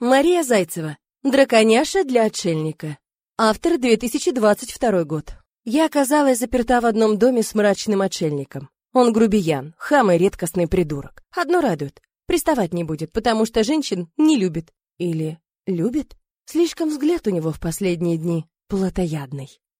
Мария Зайцева. Драконяша для отшельника. Автор 2022 год. Я оказалась заперта в одном доме с мрачным отшельником. Он грубиян, хам и редкостный придурок. Одно радует. Приставать не будет, потому что женщин не любит. Или любит? Слишком взгляд у него в последние дни плотоядный.